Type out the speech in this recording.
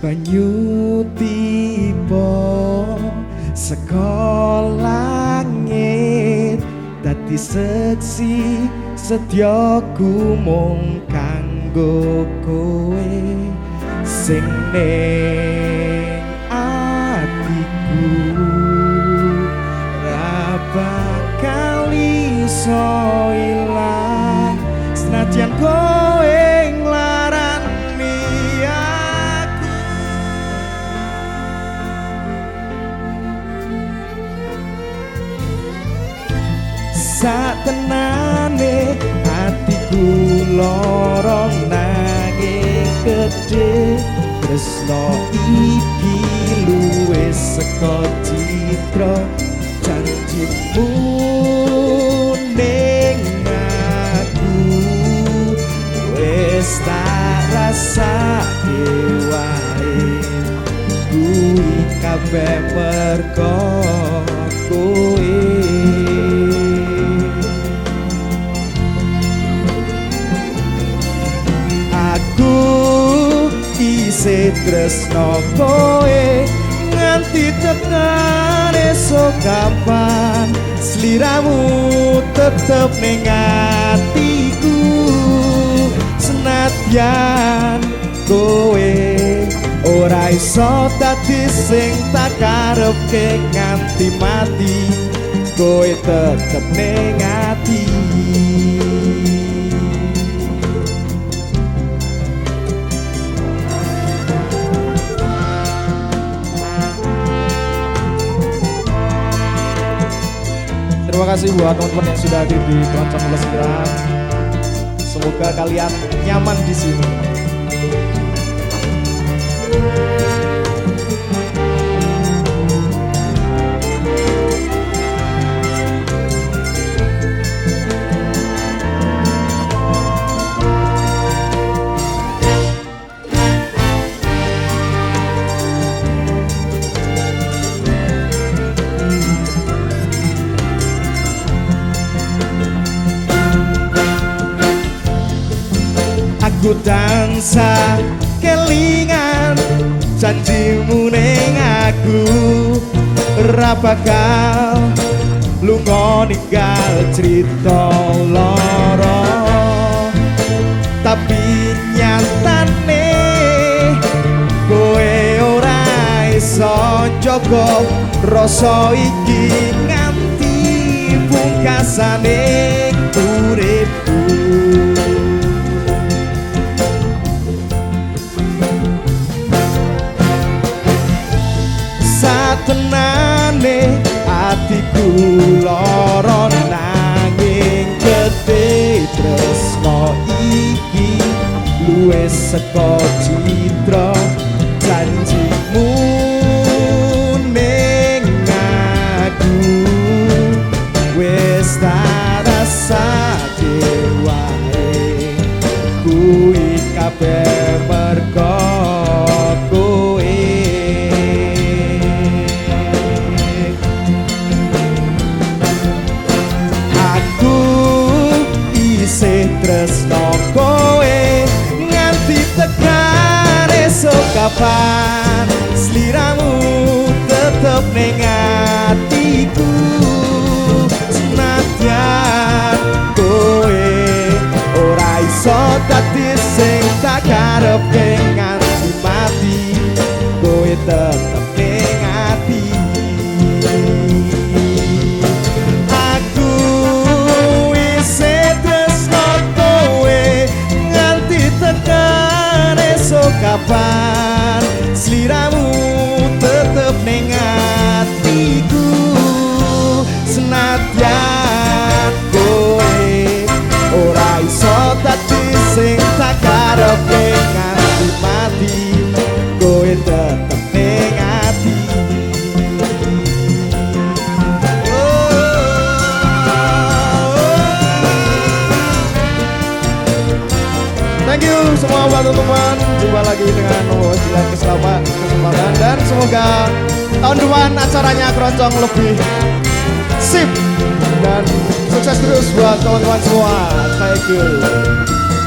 banyu tiba sekolangit dadi seksi setyaku mung kanggo kowe. Sing ning atiku ra bakal iso ilang. Senajan kowe satenane atiku lorong nanging gedhe tresno iki luwe saka citra janjimu ning aku wis tak rasake wae kuwi kabeh mergo tresno kowe nganti tekan esok kapan? Sliramu tetep ning atiku. Senadyan kowe ora iso dadi sing tak karepke nganti mati. Kowe tetep ning ati Terima kasih buat teman-teman yang sudah hadir di Keroncong Lesiran. Semoga kalian nyaman di sini. Aku tansah kelingan janjimu ning aku. Ora bakal lunga ninggal cerita loro tapi nyatane kowe ora iso jaga rasa iki nganti pungkasane saka citra janjimu ning aku. Wis tak rasake wae kuwi kabeh mergo isih tresno kapan sliramu tetep ning atiku senadyan kowe ora iso dadi sing tak karepke nganti mati. Kowe tetep ning ati. Thank you semua buat teman-teman. Jumpa lagi dengan keselamat kesempatan dan semoga tahun depan acaranya keroncong lebih sip dan sukses terus buat teman-teman semua. Thank you.